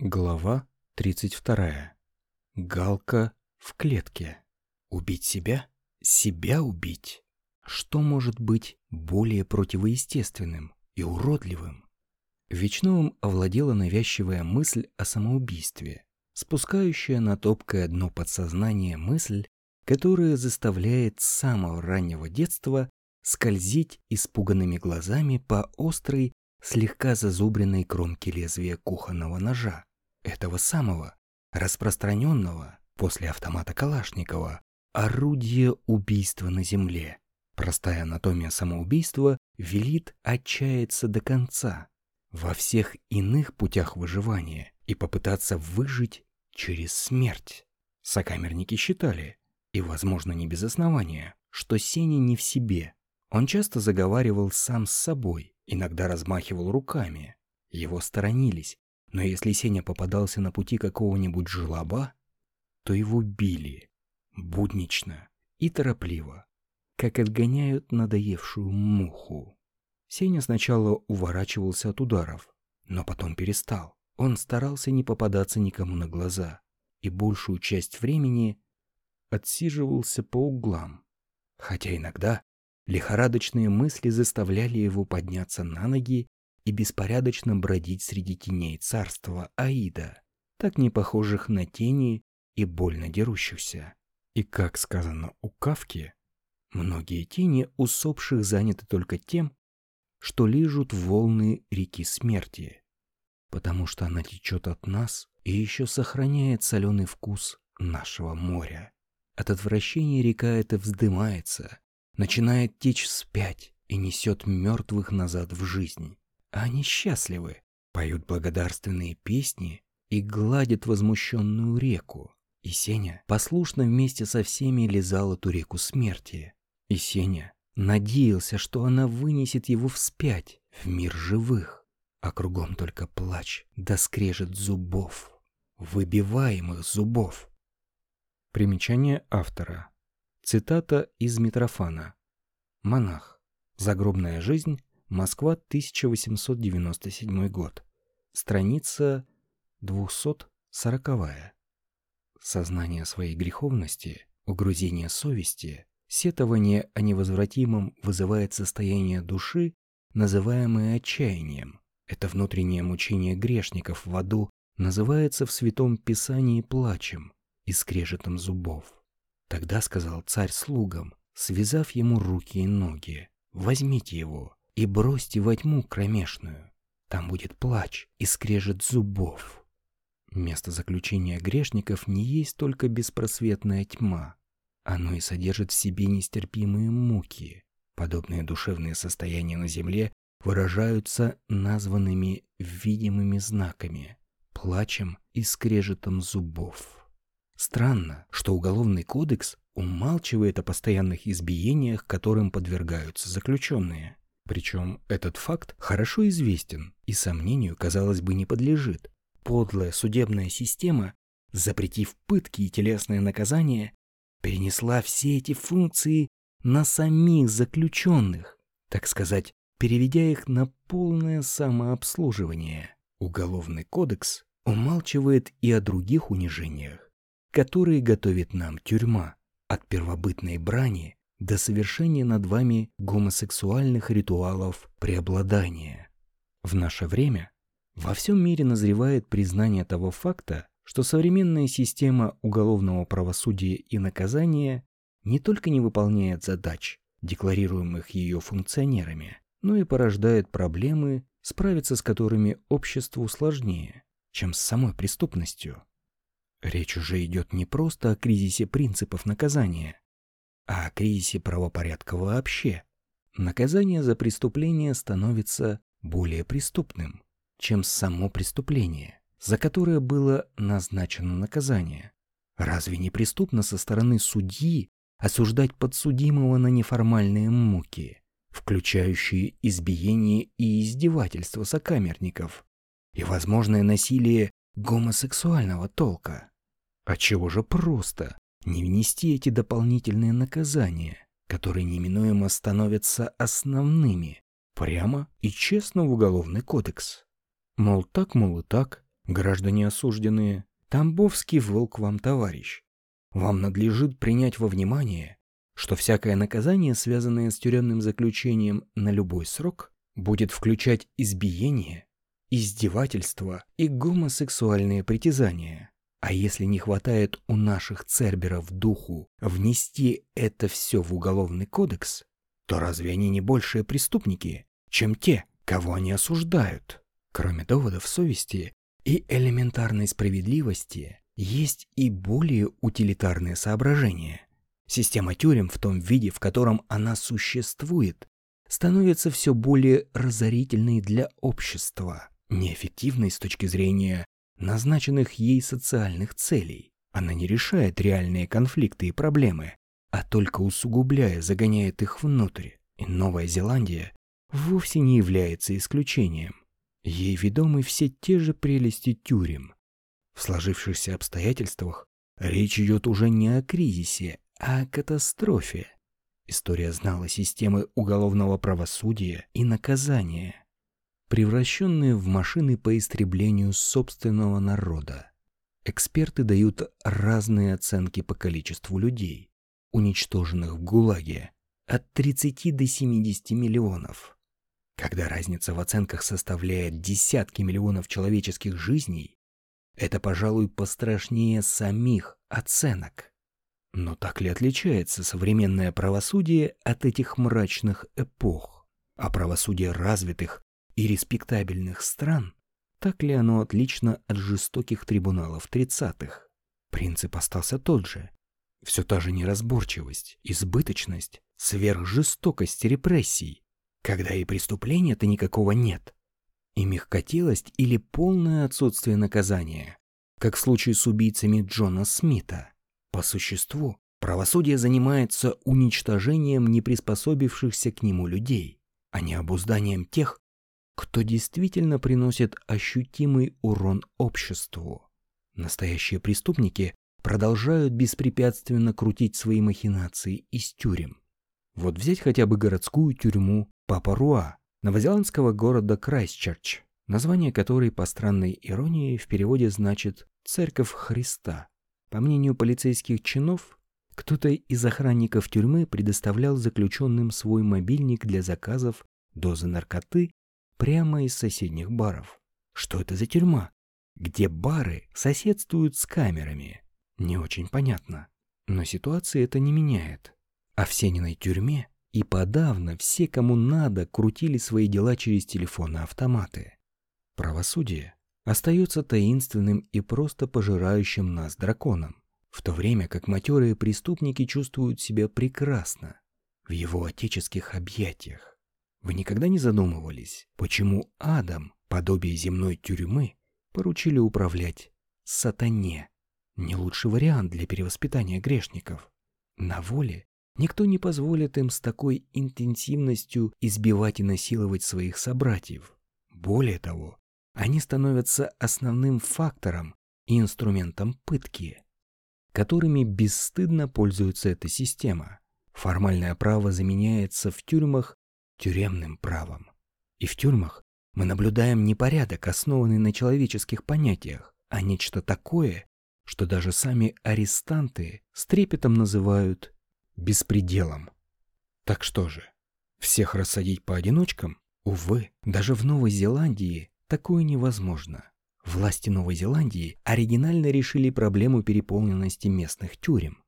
Глава 32. Галка в клетке. Убить себя? Себя убить? Что может быть более противоестественным и уродливым? Вечновым овладела навязчивая мысль о самоубийстве, спускающая на топкое дно подсознания мысль, которая заставляет с самого раннего детства скользить испуганными глазами по острой, слегка зазубренной кромке лезвия кухонного ножа этого самого, распространенного после автомата Калашникова, орудия убийства на земле. Простая анатомия самоубийства велит отчаяться до конца во всех иных путях выживания и попытаться выжить через смерть. Сокамерники считали, и, возможно, не без основания, что Сеня не в себе. Он часто заговаривал сам с собой, иногда размахивал руками. Его сторонились, но если Сеня попадался на пути какого-нибудь жлоба, то его били, буднично и торопливо, как отгоняют надоевшую муху. Сеня сначала уворачивался от ударов, но потом перестал. Он старался не попадаться никому на глаза и большую часть времени отсиживался по углам. Хотя иногда лихорадочные мысли заставляли его подняться на ноги и беспорядочно бродить среди теней царства Аида, так не похожих на тени и больно дерущихся. И, как сказано у Кавки, многие тени усопших заняты только тем, что лижут волны реки смерти, потому что она течет от нас и еще сохраняет соленый вкус нашего моря. От отвращения река эта вздымается, начинает течь вспять и несет мертвых назад в жизнь. Они счастливы, поют благодарственные песни и гладят возмущенную реку. И Сеня послушно вместе со всеми лизал эту реку смерти. И Сеня надеялся, что она вынесет его вспять, в мир живых. А кругом только плач да скрежет зубов, выбиваемых зубов. Примечание автора. Цитата из Митрофана. Монах. Загробная жизнь Москва, 1897 год. Страница 240. Сознание своей греховности, угрузение совести, сетование о невозвратимом вызывает состояние души, называемое отчаянием. Это внутреннее мучение грешников в аду называется в Святом Писании плачем и скрежетом зубов. Тогда сказал царь слугам, связав ему руки и ноги, «Возьмите его, и бросьте во тьму кромешную. Там будет плач и скрежет зубов. Место заключения грешников не есть только беспросветная тьма. Оно и содержит в себе нестерпимые муки. Подобные душевные состояния на земле выражаются названными видимыми знаками – плачем и скрежетом зубов. Странно, что Уголовный кодекс умалчивает о постоянных избиениях, которым подвергаются заключенные. Причем этот факт хорошо известен и сомнению, казалось бы, не подлежит. Подлая судебная система, запретив пытки и телесное наказание, перенесла все эти функции на самих заключенных, так сказать, переведя их на полное самообслуживание. Уголовный кодекс умалчивает и о других унижениях, которые готовит нам тюрьма, от первобытной брани до совершения над вами гомосексуальных ритуалов преобладания. В наше время во всем мире назревает признание того факта, что современная система уголовного правосудия и наказания не только не выполняет задач, декларируемых ее функционерами, но и порождает проблемы, справиться с которыми обществу сложнее, чем с самой преступностью. Речь уже идет не просто о кризисе принципов наказания, а о кризисе правопорядка вообще. Наказание за преступление становится более преступным, чем само преступление, за которое было назначено наказание. Разве не преступно со стороны судьи осуждать подсудимого на неформальные муки, включающие избиение и издевательство сокамерников и возможное насилие гомосексуального толка? А чего же просто не внести эти дополнительные наказания, которые неминуемо становятся основными, прямо и честно в Уголовный кодекс. Мол, так, мол, и так, Граждане осужденные, Тамбовский волк вам товарищ. Вам надлежит принять во внимание, что всякое наказание, связанное с тюремным заключением на любой срок, будет включать избиение, издевательство и гомосексуальные притязания. А если не хватает у наших церберов духу внести это все в уголовный кодекс, то разве они не большие преступники, чем те, кого они осуждают? Кроме доводов совести и элементарной справедливости, есть и более утилитарные соображения. Система тюрем в том виде, в котором она существует, становится все более разорительной для общества, неэффективной с точки зрения назначенных ей социальных целей. Она не решает реальные конфликты и проблемы, а только усугубляя, загоняет их внутрь. И Новая Зеландия вовсе не является исключением. Ей ведомы все те же прелести тюрем. В сложившихся обстоятельствах речь идет уже не о кризисе, а о катастрофе. История знала системы уголовного правосудия и наказания, превращенные в машины по истреблению собственного народа. Эксперты дают разные оценки по количеству людей, уничтоженных в ГУЛАГе, от 30 до 70 миллионов. Когда разница в оценках составляет десятки миллионов человеческих жизней, это, пожалуй, пострашнее самих оценок. Но так ли отличается современное правосудие от этих мрачных эпох? А правосудие развитых и респектабельных стран, так ли оно отлично от жестоких трибуналов 30-х? Принцип остался тот же. Все та же неразборчивость, избыточность, сверхжестокость репрессий, когда и преступления-то никакого нет, и мягкотелость или полное отсутствие наказания, как в случае с убийцами Джона Смита. По существу, правосудие занимается уничтожением неприспособившихся к нему людей, а не обузданием тех, кто действительно приносит ощутимый урон обществу. Настоящие преступники продолжают беспрепятственно крутить свои махинации из тюрем. Вот взять хотя бы городскую тюрьму Папаруа, новозеландского города Крайстчерч, название которой по странной иронии в переводе значит «Церковь Христа». По мнению полицейских чинов, кто-то из охранников тюрьмы предоставлял заключенным свой мобильник для заказов дозы наркоты прямо из соседних баров. Что это за тюрьма? Где бары соседствуют с камерами? Не очень понятно. Но ситуация это не меняет. А в Сениной тюрьме и подавно все, кому надо, крутили свои дела через телефоны-автоматы. Правосудие остается таинственным и просто пожирающим нас драконом, в то время как матерые преступники чувствуют себя прекрасно в его отеческих объятиях. Вы никогда не задумывались, почему Адам, подобие земной тюрьмы, поручили управлять сатане? Не лучший вариант для перевоспитания грешников. На воле никто не позволит им с такой интенсивностью избивать и насиловать своих собратьев. Более того, они становятся основным фактором и инструментом пытки, которыми бесстыдно пользуется эта система. Формальное право заменяется в тюрьмах тюремным правом. И в тюрьмах мы наблюдаем не порядок, основанный на человеческих понятиях, а нечто такое, что даже сами арестанты с трепетом называют беспределом. Так что же, всех рассадить по одиночкам? Увы, даже в Новой Зеландии такое невозможно. Власти Новой Зеландии оригинально решили проблему переполненности местных тюрем.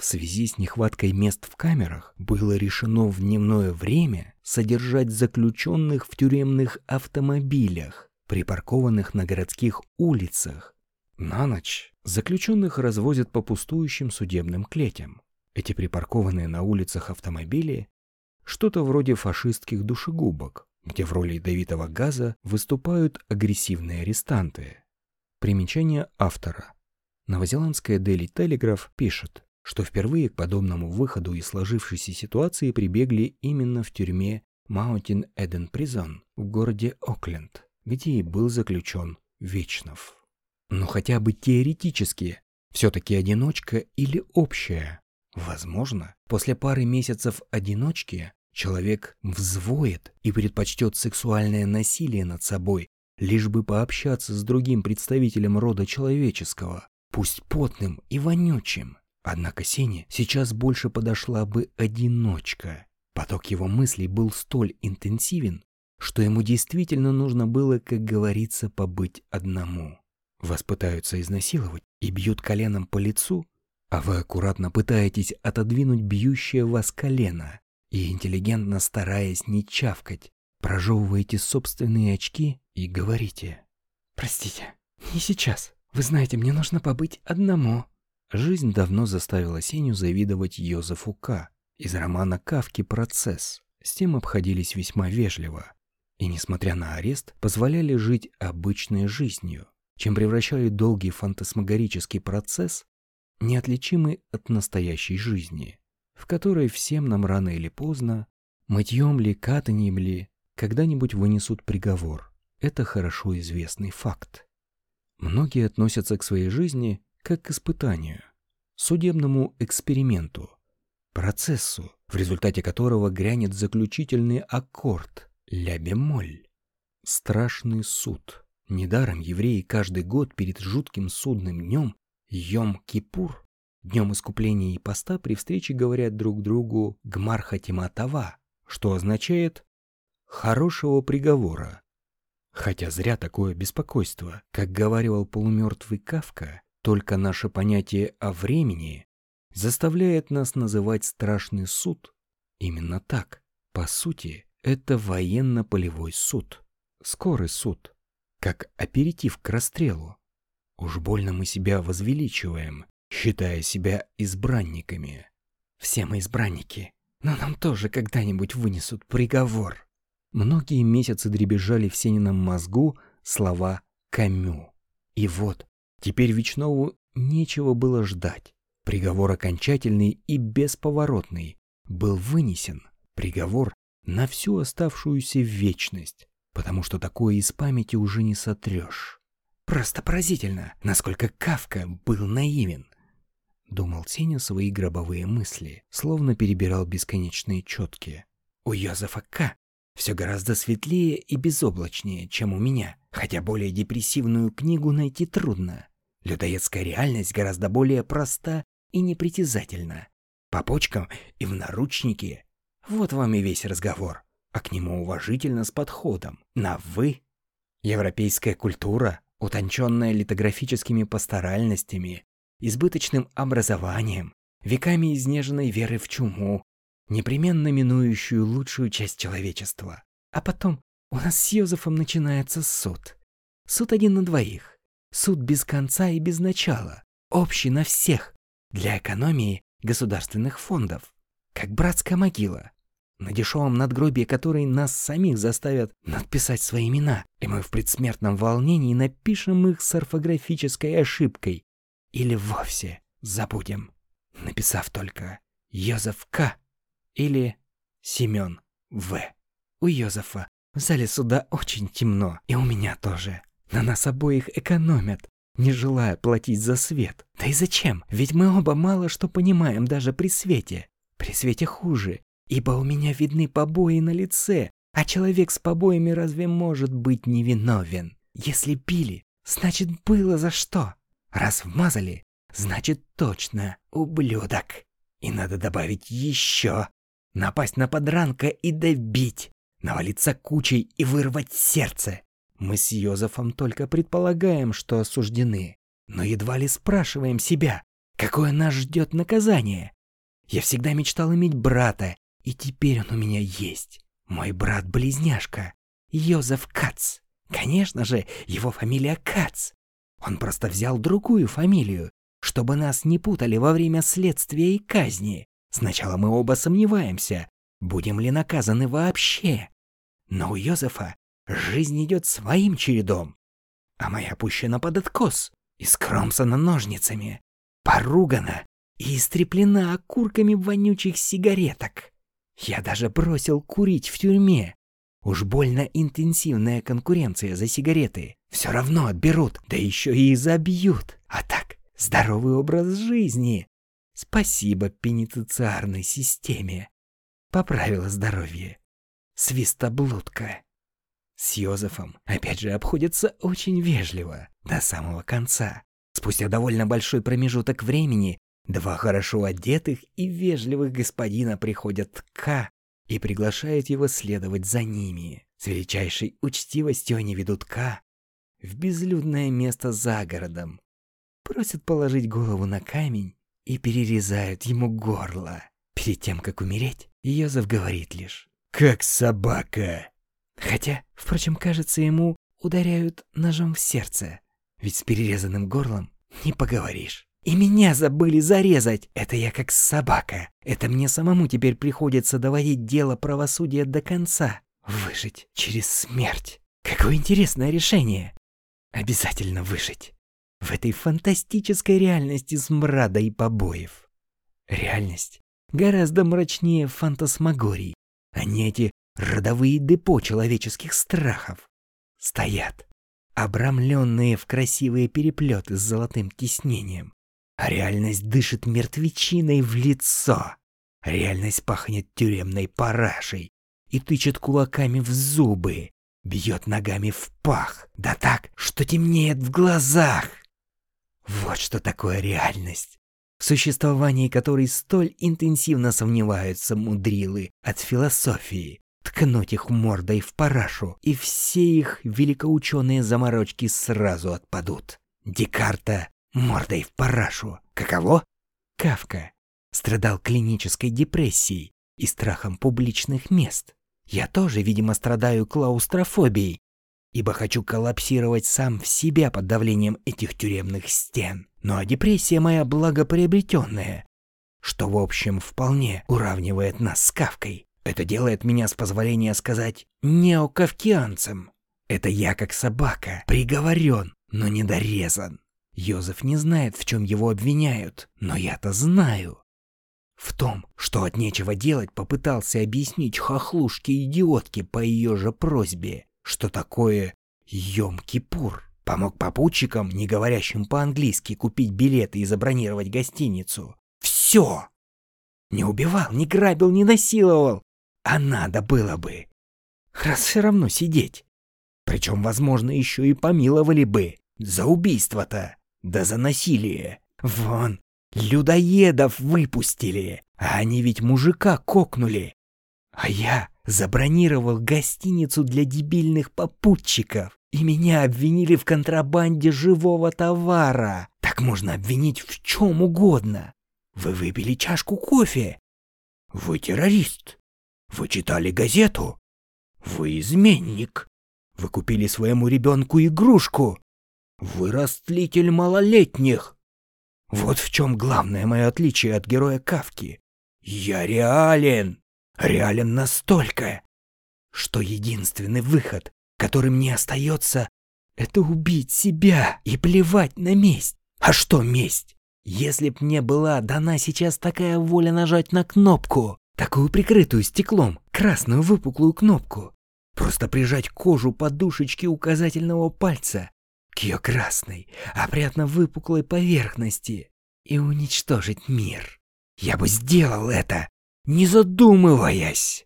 В связи с нехваткой мест в камерах было решено в дневное время содержать заключенных в тюремных автомобилях, припаркованных на городских улицах. На ночь заключенных развозят по пустующим судебным клетям. Эти припаркованные на улицах автомобили – что-то вроде фашистских душегубок, где в роли ядовитого газа выступают агрессивные арестанты. Примечание автора. Новозеландская Daily Telegraph пишет, что впервые к подобному выходу из сложившейся ситуации прибегли именно в тюрьме Mountain Eden Prison в городе Окленд, где и был заключен Вечнов. Но хотя бы теоретически, все-таки одиночка или общая. Возможно, после пары месяцев одиночки человек взвоет и предпочтет сексуальное насилие над собой, лишь бы пообщаться с другим представителем рода человеческого, пусть потным и вонючим. Однако Сене сейчас больше подошла бы одиночка. Поток его мыслей был столь интенсивен, что ему действительно нужно было, как говорится, побыть одному. Вас пытаются изнасиловать и бьют коленом по лицу, а вы аккуратно пытаетесь отодвинуть бьющее вас колено и, интеллигентно стараясь не чавкать, прожевываете собственные очки и говорите «Простите, не сейчас. Вы знаете, мне нужно побыть одному». Жизнь давно заставила Сеню завидовать Йозефу К. из романа Кавки «Процесс». С тем обходились весьма вежливо. И, несмотря на арест, позволяли жить обычной жизнью, чем превращали долгий фантасмагорический процесс неотличимый от настоящей жизни, в которой всем нам рано или поздно, мытьем ли, катанием ли, когда-нибудь вынесут приговор. Это хорошо известный факт. Многие относятся к своей жизни как к испытанию, судебному эксперименту, процессу, в результате которого грянет заключительный аккорд ля-бемоль. Страшный суд. Недаром евреи каждый год перед жутким судным днем Йом-Кипур, днем искупления и поста, при встрече говорят друг другу «Гмархатиматава», что означает «хорошего приговора». Хотя зря такое беспокойство. Как говаривал полумертвый Кавка, только наше понятие о времени заставляет нас называть страшный суд именно так. По сути, это военно-полевой суд. Скорый суд. Как аперитив к расстрелу. Уж больно мы себя возвеличиваем, считая себя избранниками. Все мы избранники, но нам тоже когда-нибудь вынесут приговор. Многие месяцы дребезжали в Сенином мозгу слова «Камю». И вот, теперь Вечнову нечего было ждать. Приговор окончательный и бесповоротный был вынесен. Приговор на всю оставшуюся вечность, потому что такое из памяти уже не сотрешь. Просто поразительно, насколько Кавка был наивен. Думал Сеня свои гробовые мысли, словно перебирал бесконечные четки. У Йозефа К. все гораздо светлее и безоблачнее, чем у меня, хотя более депрессивную книгу найти трудно. Людоедская реальность гораздо более проста и непритязательна. По почкам и в наручнике. Вот вам и весь разговор. А к нему уважительно с подходом. На «вы». Европейская культура утонченная литографическими пасторальностями, избыточным образованием, веками изнеженной веры в чуму, непременно минующую лучшую часть человечества. А потом у нас с Йозефом начинается суд. Суд один на двоих. Суд без конца и без начала. Общий на всех. Для экономии государственных фондов. Как братская могила на дешевом надгробии которой нас самих заставят надписать свои имена, и мы в предсмертном волнении напишем их с орфографической ошибкой. Или вовсе забудем, написав только Йозеф К. или Семен В. У Йозефа в зале суда очень темно, и у меня тоже. На нас обоих экономят, не желая платить за свет. Да и зачем? Ведь мы оба мало что понимаем даже при свете. При свете хуже, ибо у меня видны побои на лице, а человек с побоями разве может быть невиновен? Если пили, значит было за что. Раз вмазали, значит точно ублюдок. И надо добавить еще. Напасть на подранка и добить. Навалиться кучей и вырвать сердце. Мы с Йозефом только предполагаем, что осуждены. Но едва ли спрашиваем себя, какое нас ждет наказание. Я всегда мечтал иметь брата и теперь он у меня есть. Мой брат-близняшка, Йозеф Кац. Конечно же, его фамилия Кац. Он просто взял другую фамилию, чтобы нас не путали во время следствия и казни. Сначала мы оба сомневаемся, будем ли наказаны вообще. Но у Йозефа жизнь идет своим чередом, а моя пущена под откос и скромсана ножницами, поругана и истреплена окурками вонючих сигареток. Я даже бросил курить в тюрьме. Уж больно интенсивная конкуренция за сигареты. Все равно отберут, да еще и забьют. А так, здоровый образ жизни. Спасибо пенитенциарной системе. Поправила здоровье. Свистоблудка. С Йозефом, опять же, обходятся очень вежливо, до самого конца. Спустя довольно большой промежуток времени, два хорошо одетых и вежливых господина приходят к К и приглашают его следовать за ними. С величайшей учтивостью они ведут К в безлюдное место за городом, просят положить голову на камень и перерезают ему горло. Перед тем, как умереть, Йозеф говорит лишь «Как собака!» Хотя, впрочем, кажется, ему ударяют ножом в сердце, ведь с перерезанным горлом не поговоришь. И меня забыли зарезать. Это я как собака. Это мне самому теперь приходится доводить дело правосудия до конца. Выжить через смерть. Какое интересное решение. Обязательно выжить. В этой фантастической реальности смрада и побоев. Реальность гораздо мрачнее фантасмагорий, не эти родовые депо человеческих страхов. Стоят, обрамленные в красивые переплеты с золотым тиснением. А реальность дышит мертвечиной в лицо. Реальность пахнет тюремной парашей и тычет кулаками в зубы, бьет ногами в пах, да так, что темнеет в глазах. Вот что такое реальность, в существовании которой столь интенсивно сомневаются мудрилы от философии, ткнуть их мордой в парашу, и все их великоученые заморочки сразу отпадут. Декарта мордой в парашу. Каково? Кавка страдал клинической депрессией и страхом публичных мест. Я тоже, видимо, страдаю клаустрофобией, ибо хочу коллапсировать сам в себя под давлением этих тюремных стен. Ну а депрессия моя благоприобретенная, что, в общем, вполне уравнивает нас с Кавкой. Это делает меня, с позволения сказать, неокавкианцем. Это я, как собака, приговорен, но не дорезан. Йозеф не знает, в чем его обвиняют, но я-то знаю. В том, что от нечего делать попытался объяснить хохлушке-идиотке по ее же просьбе, что такое Йом-Кипур. Помог попутчикам, не говорящим по-английски, купить билеты и забронировать гостиницу. Все! Не убивал, не грабил, не насиловал. А надо было бы. Раз все равно сидеть. Причем, возможно, еще и помиловали бы. За убийство-то. Да за насилие. Вон, людоедов выпустили. А они ведь мужика кокнули. А я забронировал гостиницу для дебильных попутчиков. И меня обвинили в контрабанде живого товара. Так можно обвинить в чем угодно. Вы выпили чашку кофе. Вы террорист. Вы читали газету. Вы изменник. Вы купили своему ребенку игрушку. Вы растлитель малолетних. Вот в чем главное мое отличие от героя Кавки. Я реален. Реален настолько, что единственный выход, который мне остается, это убить себя и плевать на месть. А что месть? Если б мне была дана сейчас такая воля нажать на кнопку, такую прикрытую стеклом, красную выпуклую кнопку, просто прижать кожу подушечки указательного пальца к ее красной, опрятно выпуклой поверхности и уничтожить мир. Я бы сделал это, не задумываясь.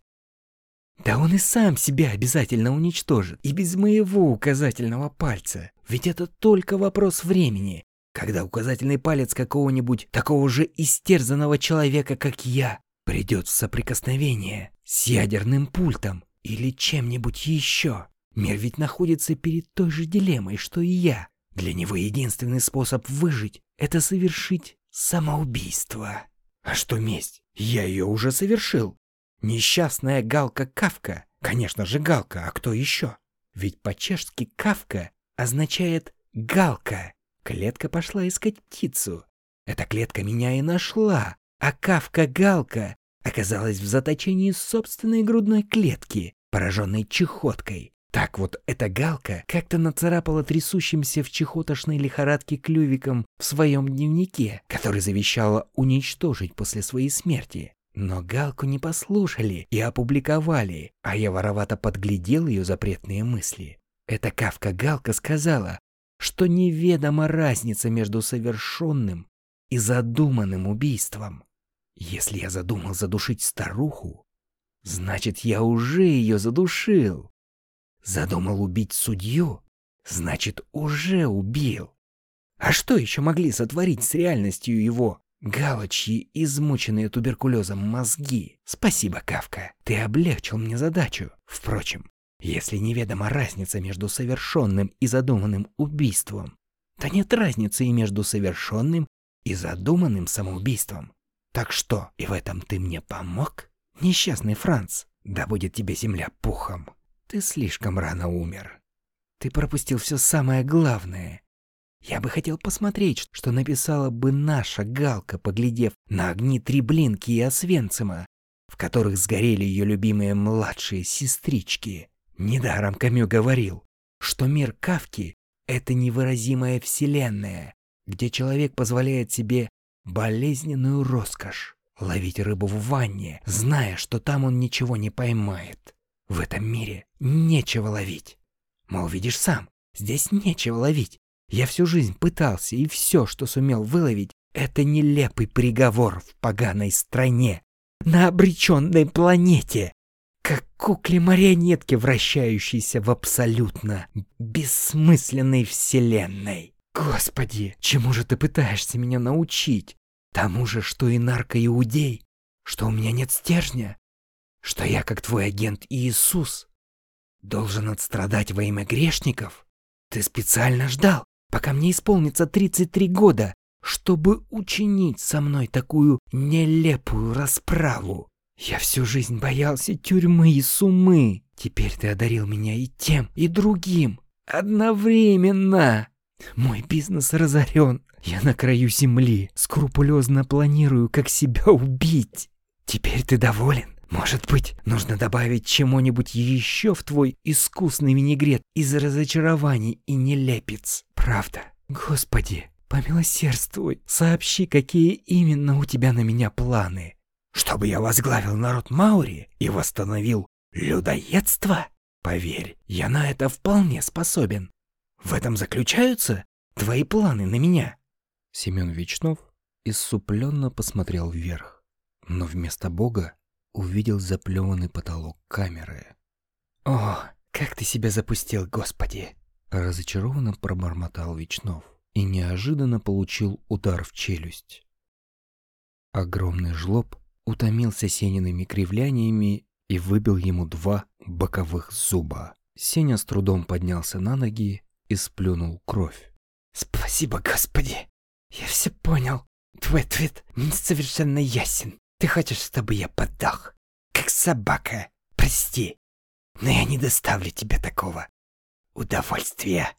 Да он и сам себя обязательно уничтожит, и без моего указательного пальца. Ведь это только вопрос времени, когда указательный палец какого-нибудь такого же истерзанного человека, как я, придет в соприкосновение с ядерным пультом или чем-нибудь еще. Мир ведь находится перед той же дилеммой, что и я. Для него единственный способ выжить — это совершить самоубийство. А что месть? Я ее уже совершил. Несчастная Галка Кавка. Конечно же Галка, а кто еще? Ведь по-чешски Кавка означает «галка». Клетка пошла искать птицу. Эта клетка меня и нашла, а Кавка-галка оказалась в заточении собственной грудной клетки, пораженной чехоткой. Так вот, эта галка как-то нацарапала трясущимся в чехотошной лихорадке клювиком в своем дневнике, который завещала уничтожить после своей смерти. Но галку не послушали и опубликовали, а я воровато подглядел ее запретные мысли. Эта кавка-галка сказала, что неведома разница между совершенным и задуманным убийством. Если я задумал задушить старуху, значит, я уже ее задушил. Задумал убить судью? Значит, уже убил. А что еще могли сотворить с реальностью его галочьи, измученные туберкулезом мозги? Спасибо, Кавка, ты облегчил мне задачу. Впрочем, если неведома разница между совершенным и задуманным убийством, то нет разницы и между совершенным и задуманным самоубийством. Так что, и в этом ты мне помог? Несчастный Франц, да будет тебе земля пухом. Ты слишком рано умер. Ты пропустил все самое главное. Я бы хотел посмотреть, что написала бы наша Галка, поглядев на огни Треблинки и Освенцима, в которых сгорели ее любимые младшие сестрички. Недаром Камю говорил, что мир Кавки — это невыразимая вселенная, где человек позволяет себе болезненную роскошь ловить рыбу в ванне, зная, что там он ничего не поймает. В этом мире нечего ловить. Мол, видишь сам, здесь нечего ловить. Я всю жизнь пытался, и все, что сумел выловить, это нелепый приговор в поганой стране, на обреченной планете, как кукле-марионетки, вращающейся в абсолютно бессмысленной вселенной. Господи, чему же ты пытаешься меня научить? Тому же, что и наркоиудей? Что у меня нет стержня? Что я, как твой агент Иисус, должен отстрадать во имя грешников? Ты специально ждал, пока мне исполнится 33 года, чтобы учинить со мной такую нелепую расправу. Я всю жизнь боялся тюрьмы и сумы. Теперь ты одарил меня и тем, и другим. Одновременно. Мой бизнес разорен. Я на краю земли. Скрупулезно планирую, как себя убить. Теперь ты доволен? Может быть, нужно добавить чему-нибудь еще в твой искусный винегрет из разочарований и нелепец. Правда? Господи, помилосердствуй. Сообщи, какие именно у тебя на меня планы. Чтобы я возглавил народ Маури и восстановил людоедство? Поверь, я на это вполне способен. В этом заключаются твои планы на меня. Семен Вечнов исупленно посмотрел вверх, но вместо Бога увидел заплеванный потолок камеры. «О, как ты себя запустил, Господи!» Разочарованно пробормотал Вечнов и неожиданно получил удар в челюсть. Огромный жлоб утомился Сениными кривляниями и выбил ему два боковых зуба. Сеня с трудом поднялся на ноги и сплюнул кровь. «Спасибо, Господи! Я все понял. Твой ответ мне совершенно ясен. Ты хочешь, чтобы я поддах? Как собака. Прости, но я не доставлю тебе такого удовольствия».